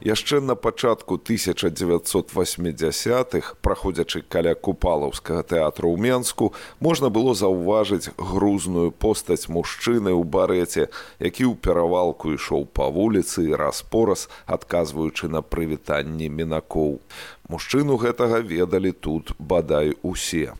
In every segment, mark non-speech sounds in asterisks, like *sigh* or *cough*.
Яшчэ на пачатку 1980х, праходзячы каля купалаўскага тэатру ў Менску, можна было заўважыць грузную постаць мужчыны ў барэце, які ў перавалку ішоў па вуліцы і распораз, адказваючы на прывітанні мінакоў. Мужчыну гэтага ведалі тут бадай усе.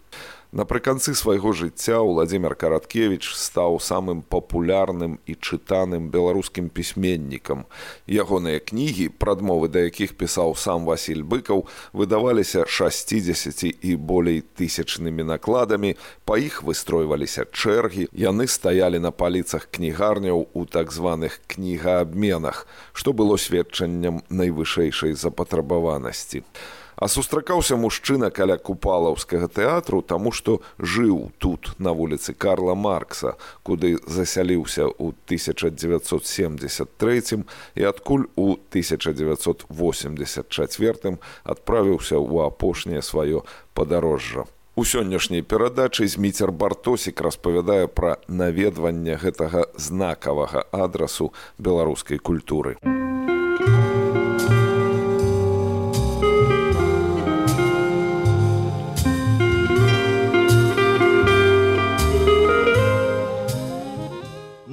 Напрыканцы свайго жыцця Владзімир Караткевич стаў самым папулярным і чытаным беларускім пісьменнікам. Ягоныя кнігі, прадмовы да якіх пісаў сам Васіль быкаў, выдаваліся 60 і болей тысячнымі накладамі, па іх выстройваліся чэргі, яны стаялі на паліцах кнігарняў у так званых кнігаабменах, што было сведчаннем найвышэйшай запатрабаванасці. А сустракаўся мужчына каля купалаўскага тэатру, таму што жыў тут на вуліцы Карла Маркса, куды засяліўся ў 1973 і адкуль у 1984 адправіўся ў апошняе сваё падарожжа. У сённяшняй перадачы зміцер бартосік распавядае пра наведванне гэтага знакавага адрасу беларускай культуры.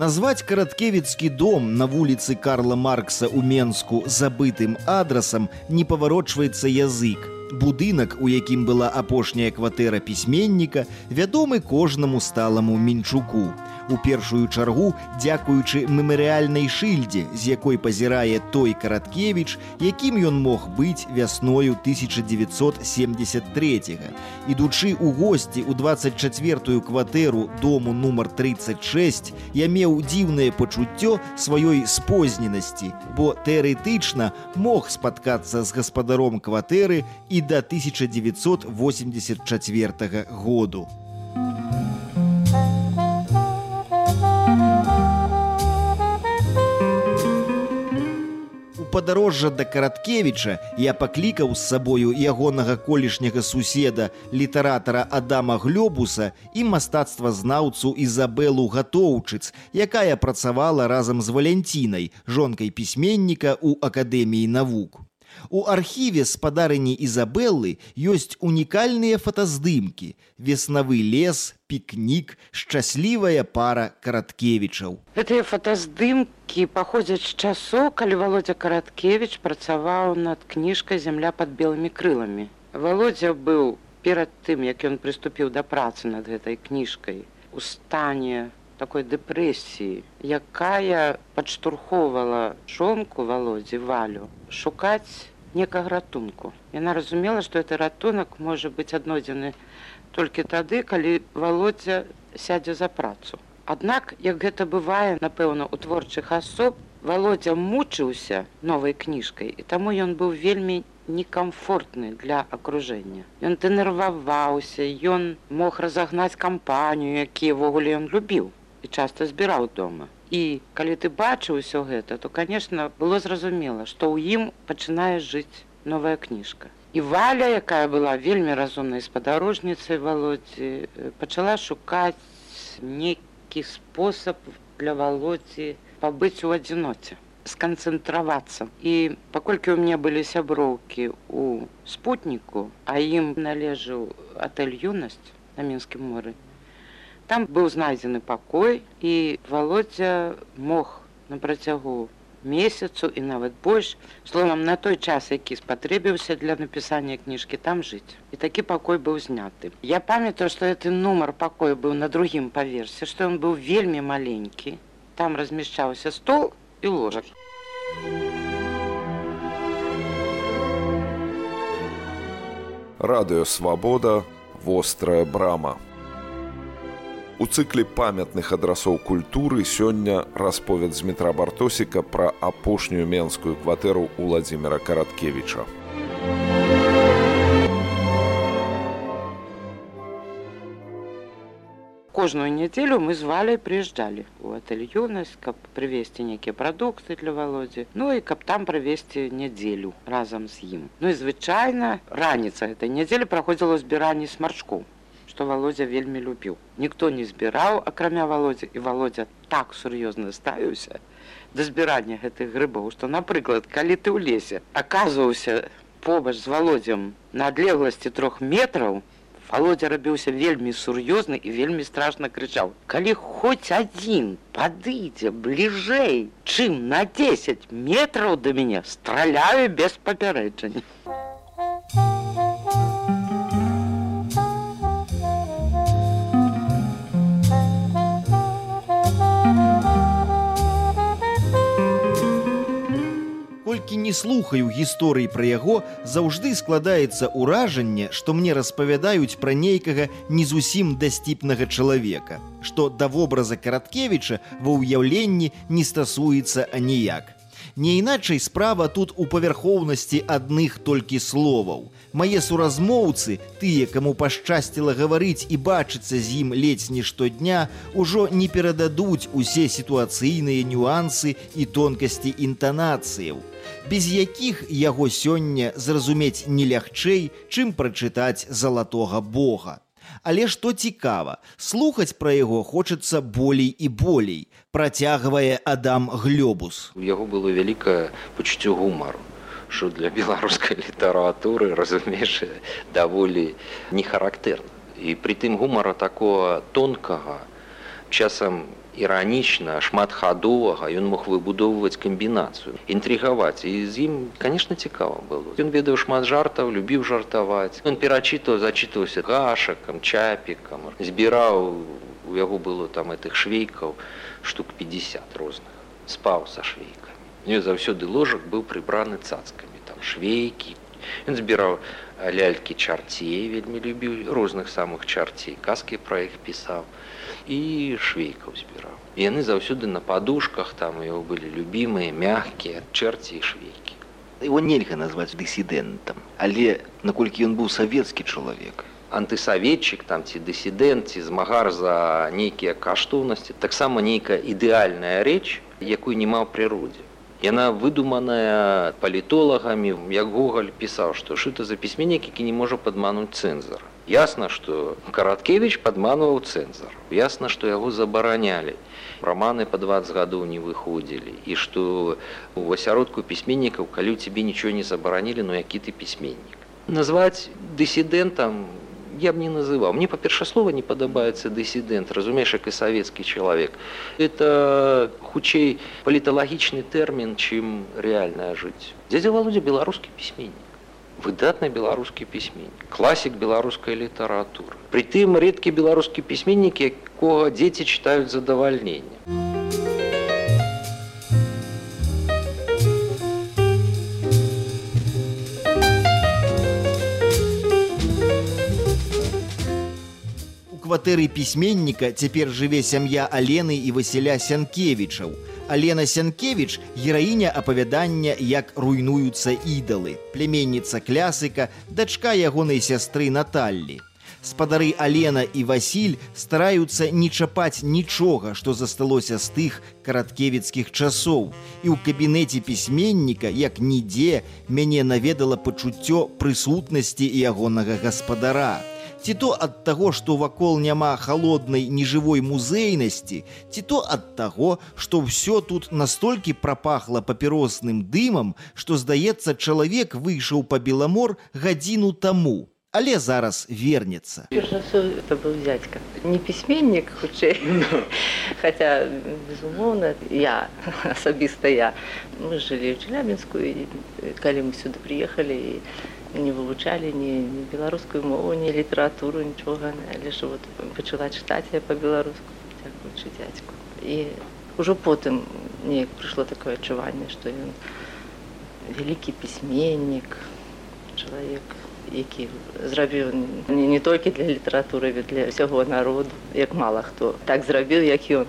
Назваць караткевіцкі дом на вуліцы Карла Маркса ў Менску забытым адрасам не паварочваецца язык. Будынак, у якім была апошняя кватэра пісьменніка, вядомы кожнаму сталаму мінчуку у першую чаргу дзякуючы мемарыяльнай шыльдзе з якой пазірае той караткевич якім ён мог быць вясною 1973 ідучы у госці у 24 кватэру дому нумар 36 я меў дзіўнае пачуццё сваёй спозненасці бо тэарэтычна мог спаткацца з гаспадаром кватэры і да 1984 году падарожжа да караткевіча я паклікаў з сабою ягонага колішняга суседа літаратара адама глёбуса і мастацтва знаўцу ізабелу гатоўчыц якая працавала разам з валянцінай жонкай пісьменніка ў акадэміі навук У архіве спадарыні Ізабеллы ёсць унікальныя фотаздымкі, веснавы лес, пікнік, шчаслівая пара караткевічаў. Гэтыя фотаздымкі паходзяць з часоў, калі Володя Караткевіч працаваў над кніжкай зямля пад белымі крыламі. Володя быў перад тым, як ён прыступіў да працы над гэтай кніжкай у стане такой дэпрэсіі, якая падштурхоўвала жонку володзі валю шукаць некага ратунку. Яна разумела, што гэты ратунак можа быць аднойдзены толькі тады, калі володзя сядзе за працу. Аднак, як гэта бывае, напэўна, у творчых асоб, володзя мучыўся новай кніжкай і таму ён быў вельмі некамфортны для акружэння. Ён тэнерваваўся, ён мог разагнаць кампанію, які ўвогуле ён любіў і часта збіраў дома. І калі ты бачыў усё гэта, то конечно было зразумела, што ў ім пачынае жыць новая кніжка. І валя, якая была вельмі разумнай спадарожніцай володдзі, пачала шукаць некі спосаб для володдзі пабыць у адзіноце сканцэнтравацца і паколькі ў мяне былі сяброўкі у спутніку а ім належаў атэль юнасць на мінскім моры Там быў знайдзены пакой і володдзя мог на працягу месяцу і нават больш словам на той час, які спатрэбіўся для напісання кніжкі там жыць. І такі пакой быў зняты. Я памятаю, што гэты нумар пакою быў на другім паверсе, што ён быў вельмі маленькі. Там размяшчаўся стол і ложак. Радыё свабода, вострая брама. У цыкле памятных адрасоў культуры сёння расповед Змітра Бартосіка пра апошнюю менскую кватэру Владзіміра Караткевіча. кожную нядзелю мы звалі прыязджалі у отель юнасць каб прывесці нейкія прадукты для володзі ну і каб там правесці нядзелю разам з ім ну і звычайна раніца этой нядзелі праходзіла збіранне смарчку што володзя вельмі любіў ніхто не збіраў акрамя володзя і володзя так сур'ёзна ставіўся да збірання гэтых грыбоў што напрыклад калі ты ў лесе аказваўся побач з володзям на адлегласці трох метраў Володя рабіўся вельмі сур'ёзны і вельмі страшна крычаў. Калі хоць адзін падыдзе бліжэй, чым на 10 метраў да мяне страляю без папярэджання. Колькі не слухаю гісторый пра яго, заўжды складаецца ўражанне, што мне распавядаюць пра нейкага не зусім дасціпнага чалавека, што да вобраза караткевіча ва ўяўленні не стасуецца аніяк. Не іначай справа тут у павярхоўнасці адных толькі словаў. Мае суразмоўцы, тыя, каму пашчасціла гаварыць і бачыцца з ім ледзь не штодня, ужо не перададуць усе сітуацыйныя нюансы і тонкасці інтанацыяў без якіх яго сёння зразумець не лягчэй, чым прачытаць залатога Бога. Але што цікава, слухаць пра яго хочацца болей і болей, працягвае Адам Глёбус. У яго было вялікае пачуццё гумару що для беларускай *laughs* літаратуры разумееш даволі не характэрна і притым гумара такого тонкага часам іранічна шматхадовага ён мог выбудоўваць камбінацыю інтрыгаваць. І з ім конечно цікава было. Ён ведаў шмат жартаў любіў жартаваць. Он перачытаў зачытваўся гашакам чапікам збіраў у яго было там этих швейкаў штук 50 розных. Спаў са швейкамі. Не заўсёды ложак быў прыбраны цацкамі. Там швейкі. Ён збіраў лялькі чарцей вельмі любіў розных самых чарцей. Казкі пра іх пісаў швейкаў збіраў. Яны заўсёды на падушках там яго былі любімыя, мягкія чэрці і швейкі. Его нельга назваць дысідэнтам, але наколькі ён быў савецкі чалавек. Антысаветчык там ці дысідэнт ці змагар за нейкія каштоўнасці, таксама нейкая ідэальная рэч, якую не маў прыродзе. Яна выдуманая палітолагамі, як Гогаль пісаў, што шыта за пісьменнік, які не можа падмануць цэнзара. Ясна, што караткевич падманваў цэнзар. Ясна, што яго забаранялі. Раманы па 20 гадоў не выходзілі і што у асяродку пісьменнікаў, калі ў цябе нічого не забаранілі, ну які ты пісьменнік. Назваць дысідэнтам я б не называў. Мне па-перша слова не падабаецца дысідэнт, разумееш, як і савецкі чалавек. Это хутчэй паліталагічны тэрмін, чым рэальнае жыць. Дзядзя Валодзя беларускі пісьменнік выдатны беларускі пісьменнік класік беларускай літаратуры притым рэдкі беларускі пісьменнік якога дзеці чытаюць задавальнення у кватэры пісьменніка цяпер жыве сям'я алены і васіля сянкевічаў Алена Сянкевіч гераіня апавядання, як руйнуюцца ідалы, пляменніца клясыка, дачка ягонай сястры Наталлі. Спадары Алена і Васіль стараюцца не чапаць нічога, што засталося з тых караткевіцкіх часоў. І ў кабінеце пісьменніка, як нідзе, мяне наведала пачуццё прысутнасці ягонага гаспадара ці то ад таго, што вакол няма халоднай нежывой музейнасці, ці то ад таго, што ўсё тут настолькі прапахла папіросным дымам, што здаецца, чалавек выйшаў па беламор гадзіну таму. Але зараз вернецца. это быў дядька. Не пісьменнік хутчэй. *laughs* Хаця безумоўна, я *laughs* асабіста я. Мы жылі ў Челябінску і калі мы сюды прыехалі і не вывучалі ні, ні беларускую мову, ні літаратуру, нічога, ж вот пачала чытаць я па-беларуску, дзякуючы дзядзьку. І ўжо потым неяк прыйшло такое адчуванне, што ён вялікі пісьменнік, чалавек які зрабіў не, не толькі для літаратуры для ўсяго народу як мала хто так зрабіў як ён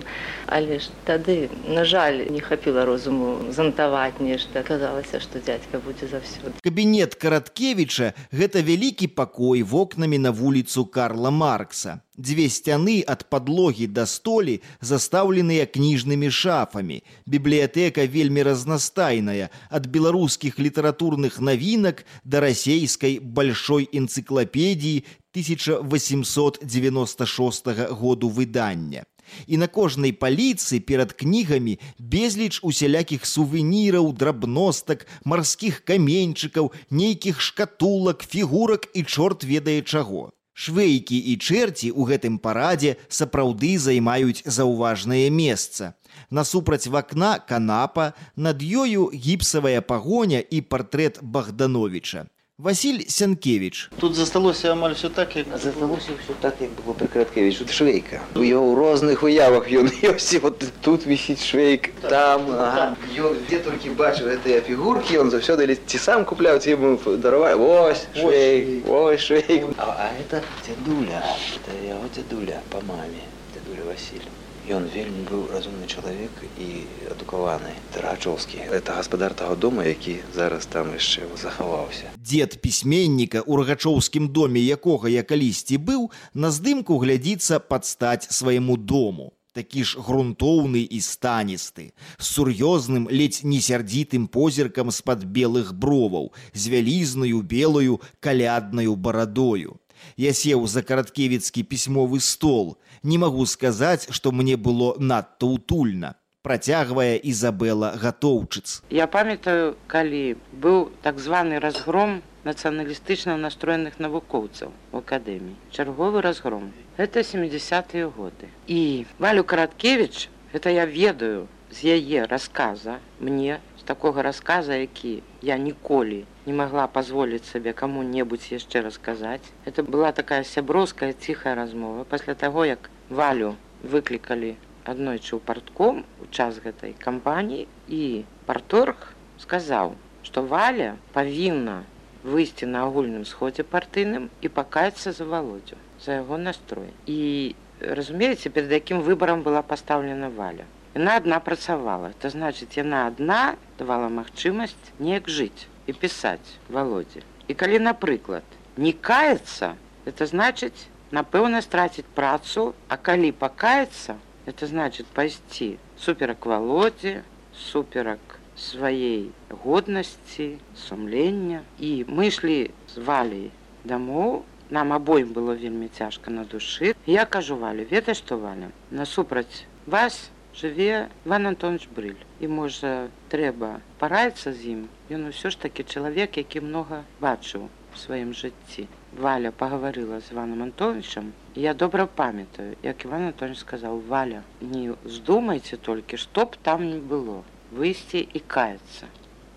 але ж тады на жаль не хапіла розуму занатаваць нешта. Казалася што дзядзька будзе заўсёды кабінет караткевіча гэта вялікі пакой вокнамі на вуліцу карла маркса. Дзве сцяны ад падлогі да столі застаўленыя кніжнымі шафамі. Бібліятэка вельмі разнастайная ад беларускіх літаратурных навінак да расейскай большой энцыклапедіі 1896 году выдання. І на кожнай паліцы перад кнігамі безліч усялякіх сувеніраў, драбностак, марскіх каменьчыкаў, нейкіх шкатулак, фігурак і чорт ведае чаго. Швейкі і чэрці ў гэтым парадзе сапраўды займаюць заўважнае месца. Насупраць вакна канапа, над ёю гіпсавая пагоня і партрэт Богдановича. Васіль Сянкевич. Тут засталося амаль все так, як Засталося все так, як було при Краткевичу. Швейка. У його в різних уявах він *laughs* ось от тут висить швейк, там, ага. Ён де тільки бачив ці фігурки, він завсюди ці сам купляв, ці йому дарував. Ось швейк, ось швейк. А, а это дедуля, это його дедуля по мамі, дедуля Василь. Ён вельмі быў разумны чалавек і адукаваны Трачоўскі. Это гаспадар таго дома, які зараз там яшчэ захаваўся. Дзед пісьменніка ў рагачоўскім доме, якога я калісьці быў, на здымку глядзіцца падстаць свайму дому. Такі ж грунтоўны і станісты, з сур'ёзным ледзь несярдзітым позіркам з-пад белых броваў, з вялізнаю белую каляднаю барадою. Я сеў за караткевіцкі пісьмовы стол. Не магу сказаць, што мне было надта утульна. Працягвае Ізабела гатоўчыц. Я памятаю, калі быў так званы разгром нацыяналістычна настроеных навукоўцаў у акадэміі. Чарговы разгром. Это 70-тыя годы. І Валю Караткевіч, гэта я ведаю з яе расказа мне з такога расказа, які я ніколі не могла позволить сабе кому-небудзь яшчэ расказаць. Это была такая сяброўская ціхая размова пасля таго, як валю выклікалі аднойчы ў партком у час гэтай кампаніі і парторг сказаў, што валя павінна выйсці на агульным сходзе партыйным і пакаецца за володдзю за яго настрой. І разумееце, перад якім выбарам была пастаўлена валя. Яна адна працавала. Это значыць, яна адна давала магчымасць неяк жыць і пісаць володдзе. І калі, напрыклад, не каецца, это значыць, напэўна страціць працу, а калі пакаецца, это значыць пайсці суперак володдзе, суперак сваёй годнасці, сумлення. І мы ішлі з валей дамоў, нам абоім было вельмі цяжка на душы. Я кажу валю, ведай, што валя, насупраць вас жыве Іван Антонович брыль. І можа, трэба параіцца з ім. Ён усё ж такі чалавек, які многа бачыў у сваім жыцці. Валя пагаварыла з Іваном Антоновичам. Я добра памятаю, як Іван Антонович сказаў: валя, не здумайце толькі, што б там не было выйсці і каяцца.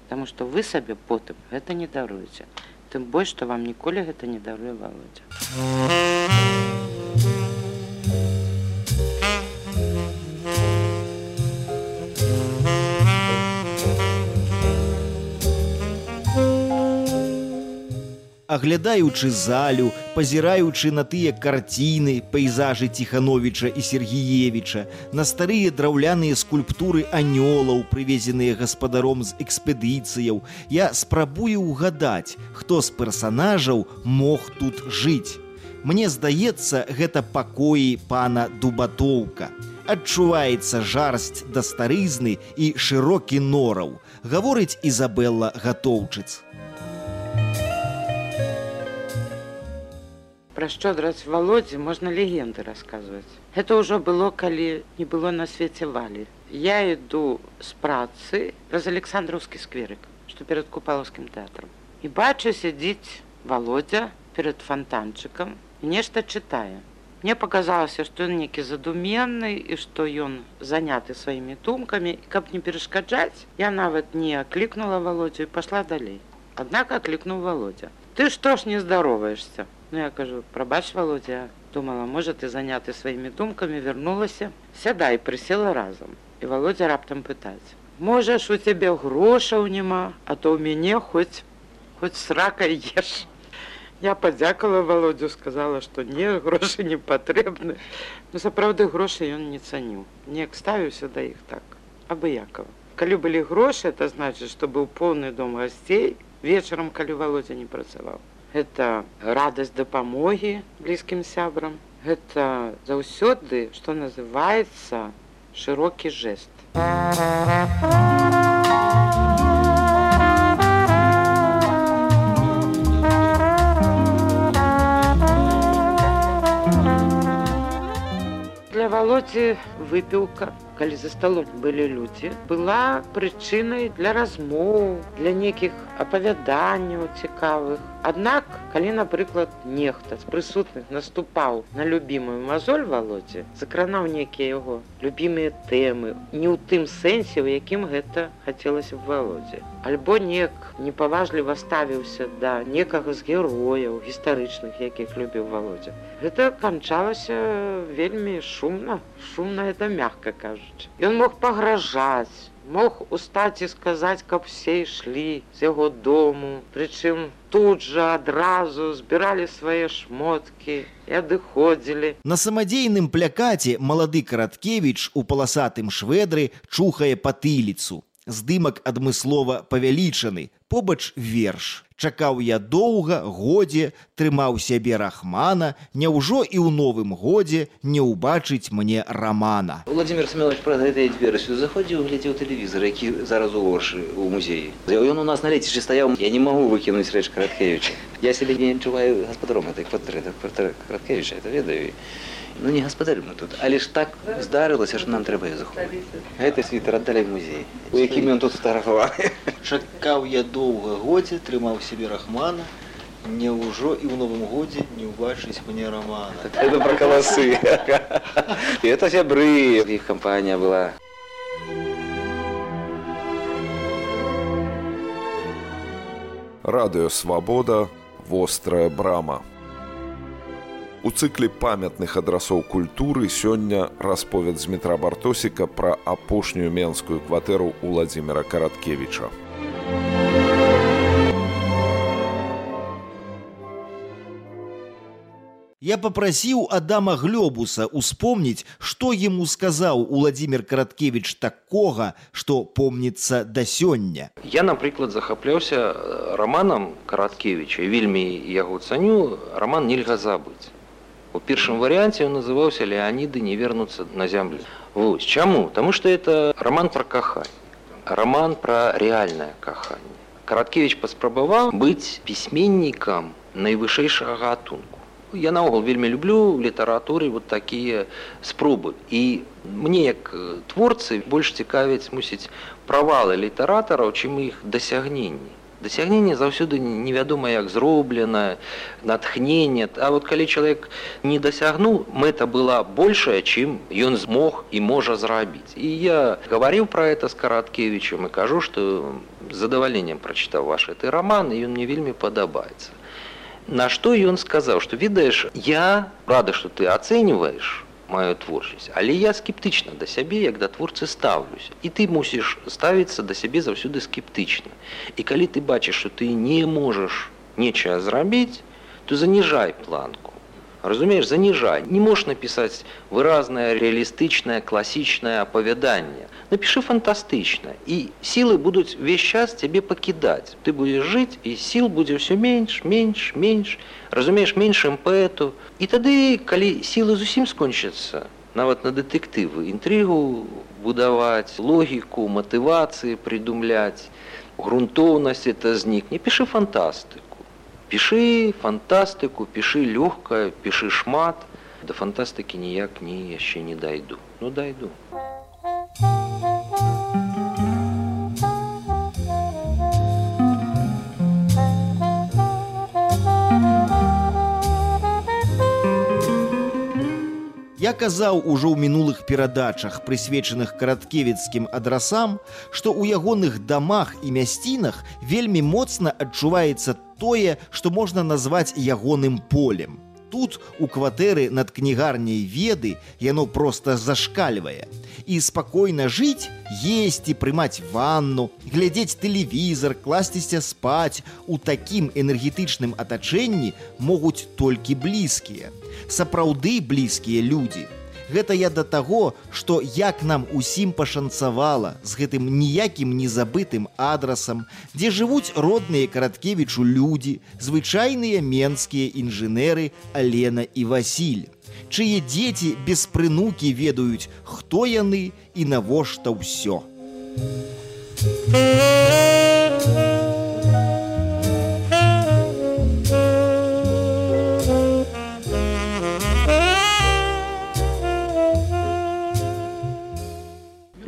Таму што вы сабе потым гэта не даруеце. Тым больш, што вам ніколі гэта не даруе володдзя. Аглядаючы залю, пазіраючы на тыя карціны, пейзажы Ціхановіча і Сергіевіча, на старыя драўляныя скульптуры анёлаў, прывезеныя гаспадаром з экспедыцыяў, я спрабую ўгадаць, хто з персанажаў мог тут жыць. Мне здаецца, гэта пакоі пана Дубатоўка. Адчуваецца жарсць да старызны і шырокі нораў, гаворыць Ізабелла Гатоўчыц. Пра шчодрасць володдзі можна легенды расказваць. Гэта ўжо было, калі не было на свеце валі. Я іду з працы праз александраўскі скверык, што перад купалаўскім тэатрам. І бачу сядзіць володдзя перад фантанчыкам і нешта чытае. Мне паказалася, што ён нейкі задуменны і што ён заняты сваімі думкамі і каб не перашкаджаць, я нават не аклікнула володдзю і пашла далей. Аднак аклікнуў володдзя. Ты што ж не здароваешься? Ну я кажу, прабач володя, думала, можа ты заняты сваімі думкамі вярнулася, сядай прысела разам. І володя раптам пытаць: Можаш у цябе грошаў няма, а то ў мяне хоць хоць срака еш. Я падзякала володю сказала што не грошы не патрэбны но сапраўды грошы ён не цаніў неяк ставіўся да іх так абыякова калі былі грошы это значыць што быў поўны дом гасцей вечарам калі володя не працаваў это радасць дапамогі блізкім сябрам. Гэта заўсёды што называецца шырокі жест для володзі выпіўка калі за столом былі людзі была прычынай для размоў для нейкіх апавяданняў цікавых. Аднак калі напрыклад нехта з прысутных наступаў на любімую мазоль володзе закранаў нейкія яго любімыя тэмы не ў тым сэнсе у якім гэта хацелася б володзе. Альбо неяк непаважліва ставіўся да некага з герояў гістарычных якіх любіў володя гэта канчалася вельмі шумна шумна это мягко кажучи Ён мог пагражаць, мог устаць і сказаць, каб все ішлі з яго дому, прычым тут жа адразу збіралі свае шмоткі і адыходзілі. На самадзейным плякаце малады караткевіч у паласатым шведры чухае патыліцу. Здымак адмыслова павялічаны, побач верш. Чакаў я доўга, годзе, трымаў сябе рахмана, Няўжо і ў новым годзе не ўбачыць мне рамана. Владимир Семенович пра гэтыя версію заходзіў, глядзеў тэлевізор, які зараз у горшы у музеі. Ён у нас на лецішчы стаяў, я не магу выкінуць рэч караткевіча. Я сябе не адчуваю гаспадаром этой кватэры, кватэры караткевіча, это ведаю. Ну не гаспадарым мы тут, але ж так здарылася, што нам трэба захопіць. Гэты світер аддалі музей, у якім ён тут сфотаграфаваны. Чакаў я доўга годзе, трымаў сябе рахмана, Няўжо і ў новым годзе не ўбачыць мне рамана. Это про каласы. *laughs* Это сябры, іх кампанія была. Радыё Свабода, вострая брама. У цыкле памятных адрасоў культуры сёння расповед Змітра Бартосіка пра апошнюю менскую кватэру Уладзіміра Караткевіча. Я попрасіў Адама Глёбуса успомніць, што яму сказаў Уладзімир Караткевіч такога, што помніцца да сёння. Я, напрыклад, захапляўся раманам Караткевіча вельмі яго цаню раман нельга забыць. У першым варыянце ён называўся Леаніды не вернуцца на зямлю. Вось чаму? Таму што это раман пра каханне. Раман пра рэальнае каханне. Караткевіч паспрабаваў быць пісьменнікам найвышэйшага гатунку я наогул вельмі люблю в літаратуры вот такія спробы і мне як творцы больш цікавіць мусіць правалы літаратараў чым іх дасягненні дасягненне заўсёды невядома як зроблена натхнение. А вот калі чалавек не дасягнуў мэта была большая чым ён змог і можа зрабіць. І я гаварыў про это с караткевичем і кажу что задавальненнем прачытаў ваш ты роман і ён мне вельмі падабаецца. На што ён сказаў, што ведаеш, я рада, што ты ацэньваеш маю творчасць, але я скептычна да сябе, як да творцы стаўлюся. І ты мусіш ставіцца да сябе заўсёды скептычна. І калі ты бачыш, што ты не можаш нечае зрабіць, то заніжай планку разумееш заніжай не можешь напісаць выразнае рэалістычнае класічнае апавяданне напішы фантастычна і сілы будуць увесь час цябе пакідаць ты будзеш жыць і сіл будзе ўсё менш менш менш разумееш меншым паэту і тады калі сілы зусім скончацца нават на дэтэктывы інтрыгу будаваць логіку матывацыі прыдумляць грунтоўнасць это знікне пішы фантастыку пішы фантастыку пішы лёгка пішы шмат. Да фантастыкі ніяк не яшчэ не дайду ну дайду Я казаў ужо ў мінулых перадачах, прысвечаных караткевіцкім адрасам, што ў ягоных дамах і мясцінах вельмі моцна адчуваецца тое, што можна назваць ягоным полем. тут у кватэры над кнігарняй веды яно проста зашкальвае. І спакойна жыць есці прымаць ванну глядзець тэлевізор класціся спаць у такім энергетычным атачэнні могуць толькі блізкія. Сапраўды блізкія людзі гэта я да таго што як нам усім пашанцавала з гэтым ніякім незабытым адрасам дзе жывуць родныя караткевічу людзі звычайныя менскія інжынеры алена і васіль чые дзеці без прынукі ведаюць хто яны і навошта ўсё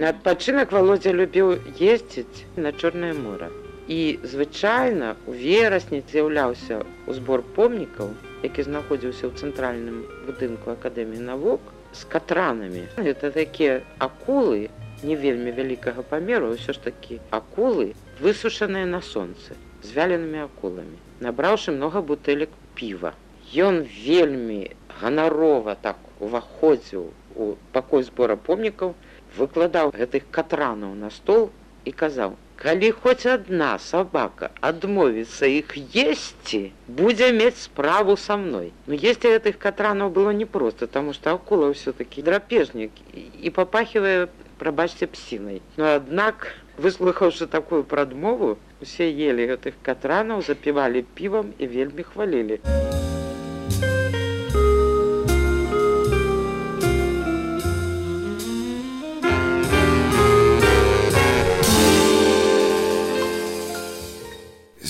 На адпачынак володя любіў ездзіць на чорнае мора і звычайна у верасні з'яўляўся ў збор помнікаў які знаходзіўся ў цэнтральным будынку акадэміі навук з катранамі. Это такія акулы не вельмі вялікага памеру ўсё ж такі акулы высушаныя на сонцы з вяленымі акуламі набраўшы многа бутэлек піва. Ён вельмі ганарова так уваходзіў у пакой збора помнікаў выкладаў гэтых катранаў на стол і казаў калі хоць адна сабака адмовіцца іх есці будзе мець справу са мной ну есці гэтых катранаў было непросто таму што акула ўсё-таки драпежнік і папахівае прабачце псінай но аднак выслухаўшы такую прадмову усе ели гэтых катранаў запівалі півам і вельмі хвалілі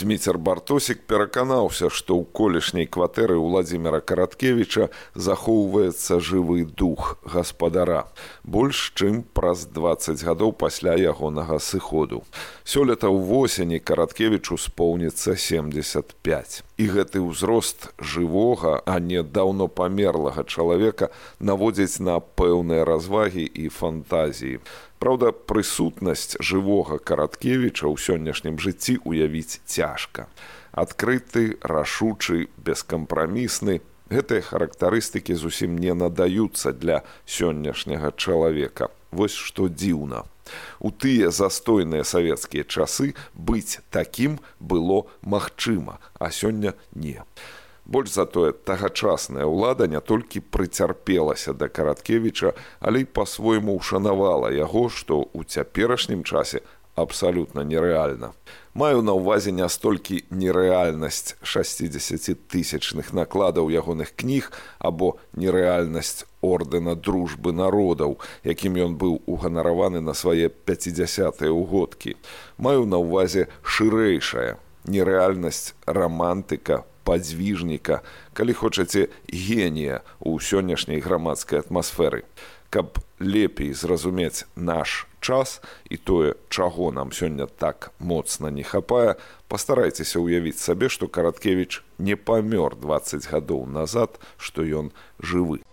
Зміцер Бартосік пераканаўся, што ў колішняй кватэры Владзіміра Караткевіча захоўваецца жывы дух гаспадара. Больш чым праз 20 гадоў пасля ягонага сыходу. Сёлета ў восені Караткевічу споўніцца 75. І гэты ўзрост жывога, а не даўно памерлага чалавека наводзіць на пэўныя развагі і фантазіі. Праўда, прысутнасць жывога караткевіча ў сённяшнім жыцці уявіць цяжка. Адкрыты, рашучы, бескампрамісны, гэтыя характарыстыкі зусім не надаюцца для сённяшняга чалавека. Вось што дзіўна. У тыя застойныя савецкія часы быць такім было магчыма, а сёння не. Больш затое тагачасная ўлада не толькі прыцярпелася да караткевіча, але і па-свойму ўшанавала яго, што ў цяперашнім часе абсалютна нерэальна. Маю на ўвазе не столькі нерэальнасць 60тысячных накладаў ягоных кніг або нерэальнасць ордэна дружбы народаў, якім ён быў уганараваны на свае 50 ўгодкі. Маю на ўвазе шырэйшая нерэальнасць рамантыка падзвіжніка, калі хочаце генія ў сённяшняй грамадскай атмасферы. Каб лепей зразумець наш час і тое, чаго нам сёння так моцна не хапае, пастарайцеся ўявіць сабе, што караткевіч не памёр 20 гадоў назад, што ён жывы.